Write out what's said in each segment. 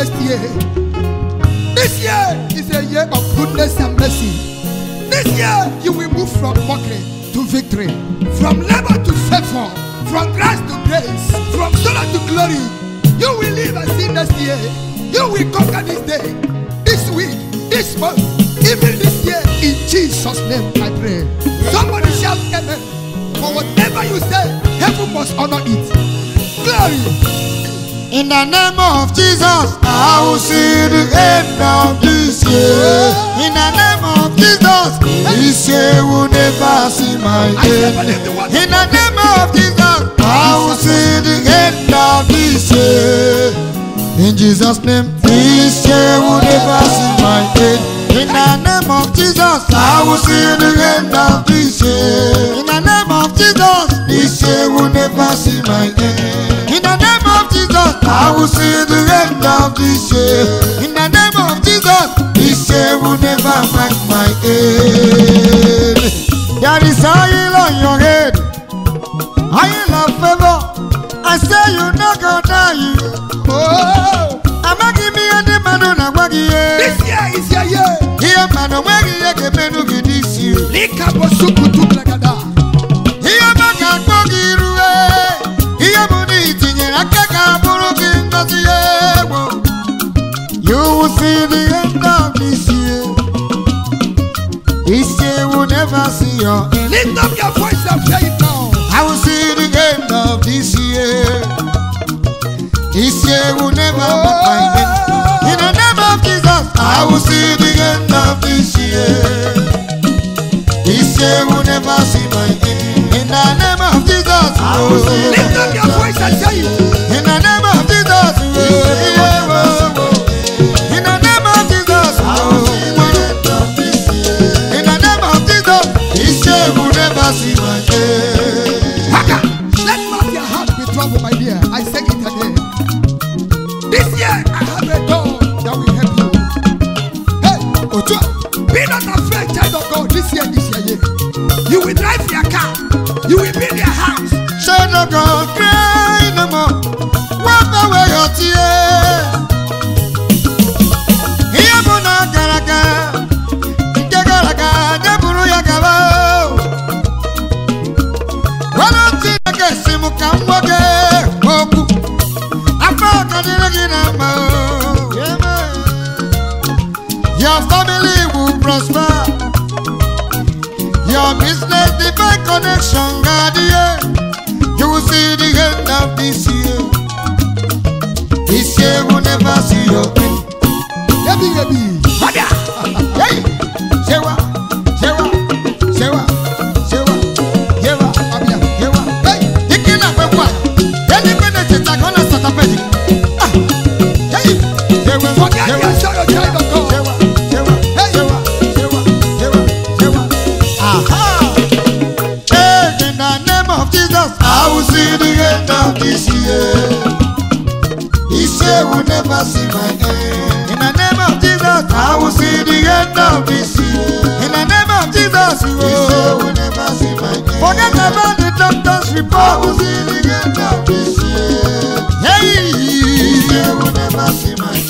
next year. This year is a year of goodness and mercy. This year you will move from mockery to victory, from labor to favor, from grace to grace, from sorrow to glory. You will live and see next year. You will conquer this day, this week, this month, even this year. In Jesus' name I pray. Somebody shout amen. For whatever you say, heaven must honor it. Glory. In the name of Jesus, I will see the end of this year. In the name of Jesus, this year will never see my end. In the name of Jesus, I will see the end of this year. In Jesus' name, this year will never see my end. In the name of Jesus, I will see the end of this year. In the name of Jesus, this year will never see my end. In the name I will see the end of this year. In the name of Jesus, this year will never mark my end. There is oil on your head, I say you no go die. Oh, I'm not giving you the man on This year is your year. Here, man, I'm waggy. I can make you this year. will see the end of this year. This year will never see your end. Lift up your voice and play it now. I will see the end of this year. This year will never oh. be my end. In the name of Jesus, I will see the end of this year. This year will never see my end. In the name of Jesus, I will see. Lift up your voice and tell you. In the name of Jesus, yeah. Your family will prosper. Your business the divine connection, God, yeah. You will see the end of this year. This year will never see your end. Yabi, yabi. they will never see my end. In the name of Jesus, I will see the end of this year. In the name of Jesus, you will never see my end. Forget about the doctor's report. I will see the end of this year. Hey, you will never see my end.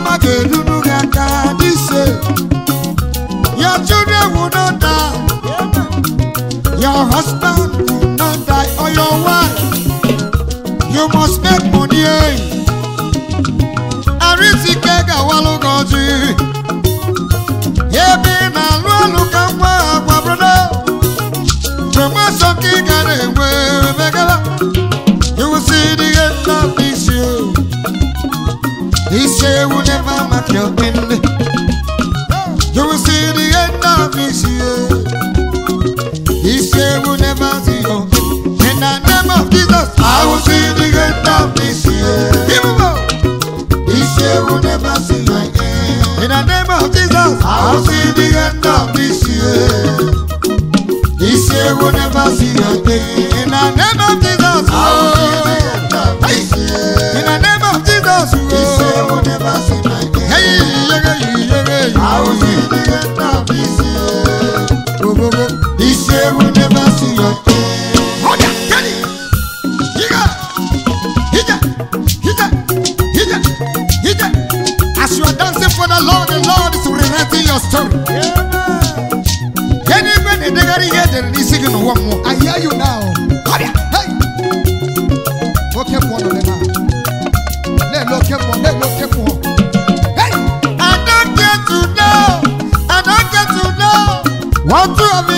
mama Kedudu Gata, this say, your children will not die, your husband will not die, or your wife. You must make money. Arisike gawalu goji. Ebe na lulu kamwa kwa brother. Jemwa soki gane we begala. say will never match your end. pastor. Yẹni pé ní dẹ́gẹ́rì yẹ dẹ̀rẹ̀ ní sígi nù wọ́n mu. I hear you now. Kọ́bíà. Ó kẹ́kọ̀ọ́ lọ lẹ́nu à. Lẹ́ẹ̀ lọ kẹ́kọ̀ọ́, lẹ́ẹ̀ lọ kẹ́kọ̀ọ́. I don't get to know, I don't get to know, what to have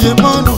Jemanu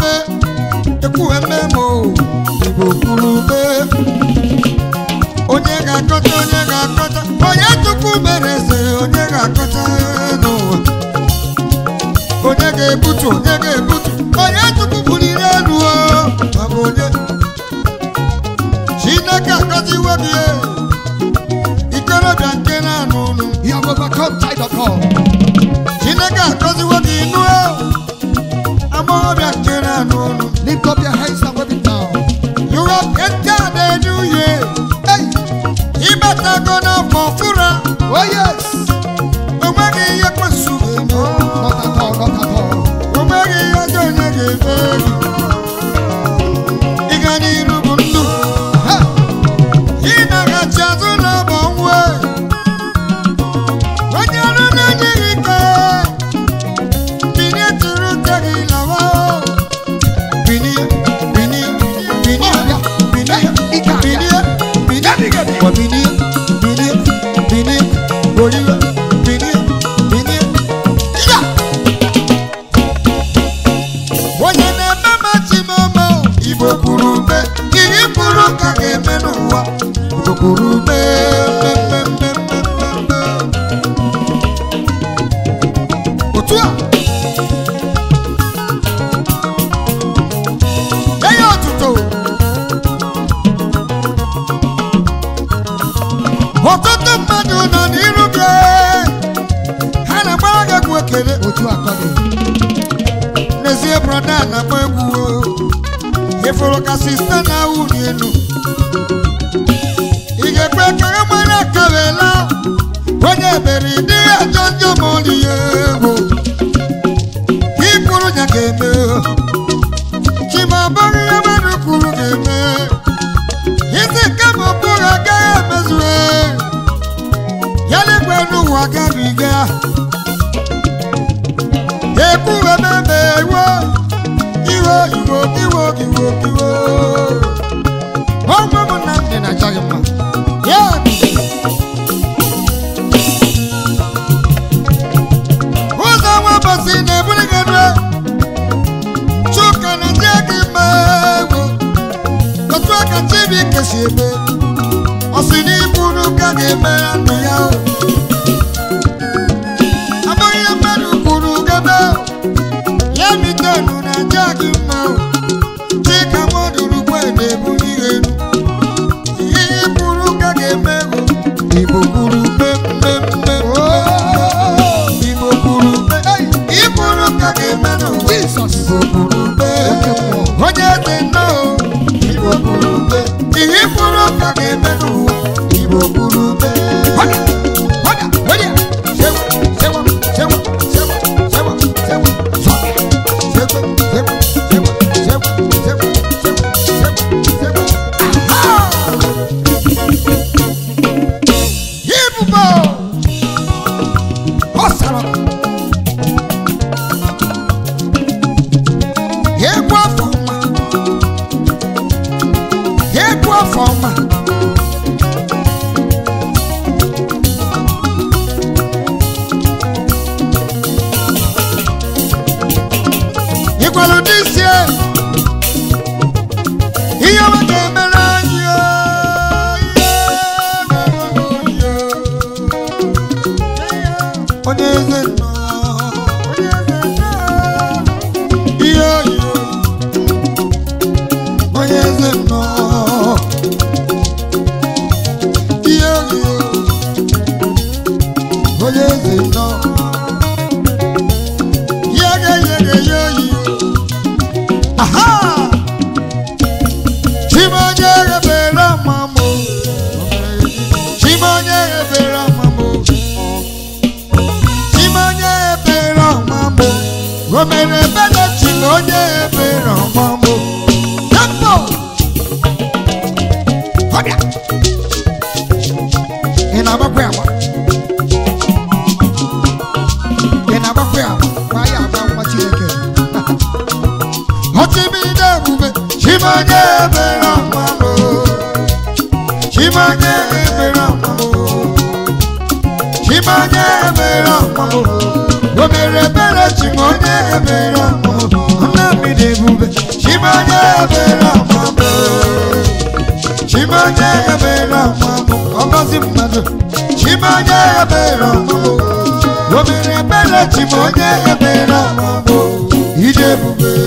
me ekwu ememe o igbo kwuru me onye ga-akọta onye ga-akọta onye chukwu mere eze onye ga-akọta n'ụwa onye ga-ebutu onye ga-ebutu onye chukwu buliri elu ọ onye chineke akọziwe ikorobịa nke na-anụ ụnụ ihe ọbụba kọptaịdọkọ tie broda na agba egwu eforo ka sista na wuli elu ị ga-ekwe ka ha mara ka wela onye ebere dị ajọ njọ ma ọ rie egwu ịkwụrụ ya ga-eme chimabọrị ya mmadụ kwuru ga ya e. n'igwe n'ụwa gabiga ekwuwe kwalụ dịsie méjì ló yẹ èmi ràn mọ́ mo. dápọ̀ ọ̀dà ìnà bá pẹ́ àwọn. ìnà bá pẹ́ àwọn wáyà bá wọn ti yẹ kẹ́. ọtí mi dẹ́rù mi ṣì máa yẹ èmi ràn mọ́ mo. ṣì máa yẹ èmi ràn mọ́ mo. ṣì máa yẹ èmi ràn mọ́ mo. obìnrin bẹ̀rẹ̀ tí mo yẹ èmi ràn mọ́ mo. mere ọmụmụ mmadụ onye ebere ọmụmụ obere onye ebere ọmụmụ ije ebube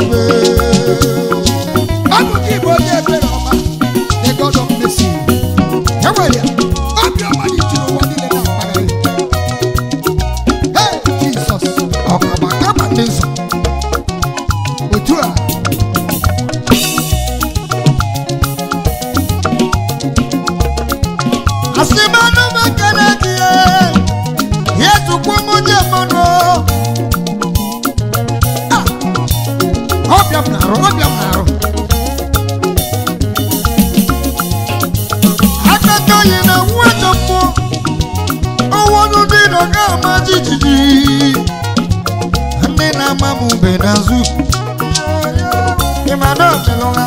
away. ndị na-ama m mbe n'azụ ịma na ọ tụrụ na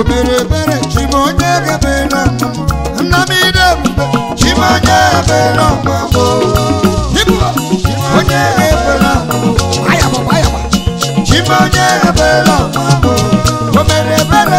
obere ebere chimonye ebere nnamdi ebube chimonye ebere ọgbọgbọ onye ebere chimonye ebere ọgbọgbọ obere ebere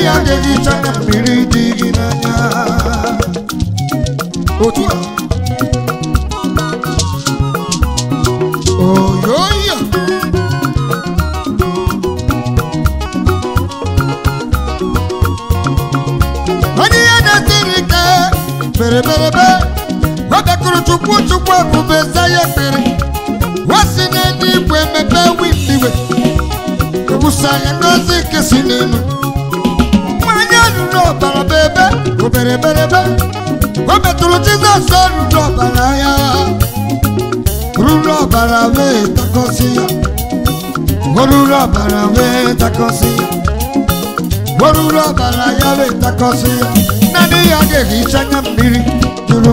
mmiri ya adịghị iche ka mmiri dị gị n'anya otu a oyoyo onye ya na-etiri ike bereberebe ọ bekụrụ chukwu chukwu ebube za ya ekpere na n'elu igwe mebe windiwe ebusa ya ngozi nke si n'elu ọbara bebe obere berebe o metụrụ jizọs ruru ọbara ya ruru ọbara wee takọsị ya oruru ọbara wee takọsị ya oruru ọbara ya wee takọsị ya naanị ya ga-ehicha anya mmiri juru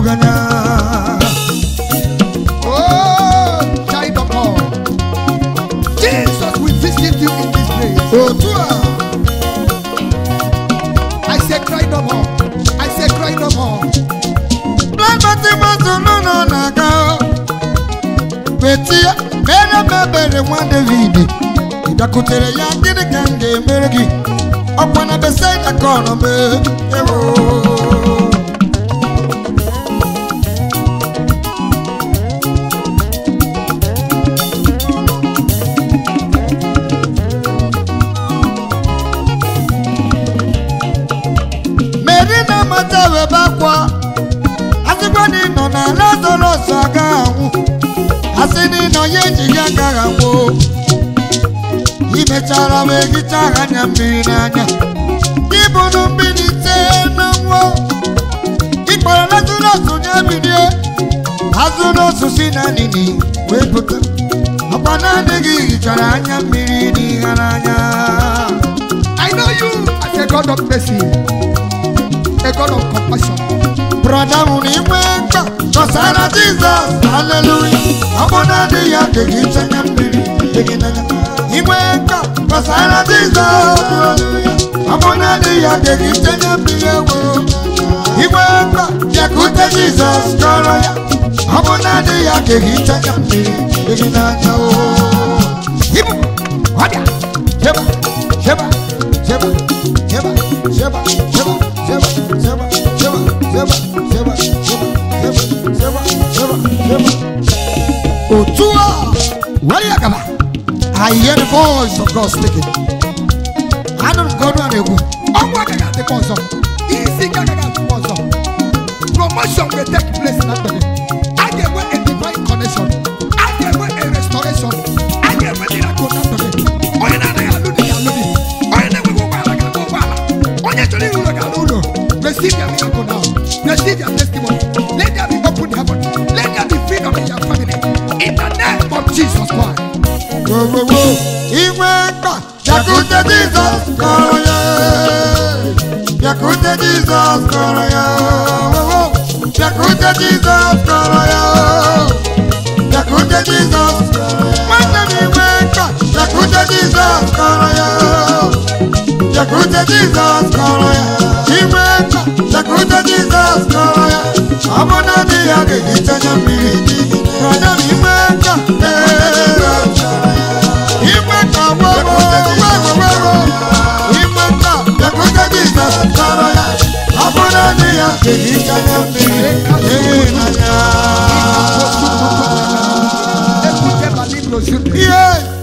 ọdụmanụ na-aga weta mere m ebere nwa david ị ya gịnị ka m ga gị ọkwa na besaida ka ọ nọ mee sịrị na onye ejighị aka ha wee imechara anya mmiri na anya mmiri n'anya ịbụrụ mmiri tee n'ọnwụ ịkpọrọ nazụrọsụ nye mmiri azụrọsụ si na nini wee pụta ọkwa naanị gị hichara anya mmiri na n'anya I know a God of mercy, a God of compassion. brother unimwenda chosana jesus haleluya abonani yake kitsenya mbili tekinanya imwenda chosana jesus hallelujah. diya yake kitsenya mbili wo imwenda yakuta jesus koroya abonani yake kitsenya mbili tekinanya wo ibu wadia jeba jeba jeba jeba jeba jeba jeba jeba jeba I hear the voice of God speaking. I don't go to an ego. I'm going to get the voice oh, of. Promotion will take place in Anthony. I get a divine connection. I get a restoration. I get away in a good Anthony. Oh, you know, I do the Aludi. Oh, you know, we go back and go back. Oh, you Receive your miracle now. Receive your testimony. Jesus Christ. Wowowo inwe mkpa bịakwute Jizọs kọrọ ya bịakwute jesus kọrọ ya bịakwute jesus kọrọ ya bịakwute Jizọs nwanne m iwe mkpa bịakwute jesus kọrọ ya bịakwute jesus kọrọ ya iwe mkpa bịakwute jesus kọrọ ya ọ bụ ya ga-eji chenye Yeah.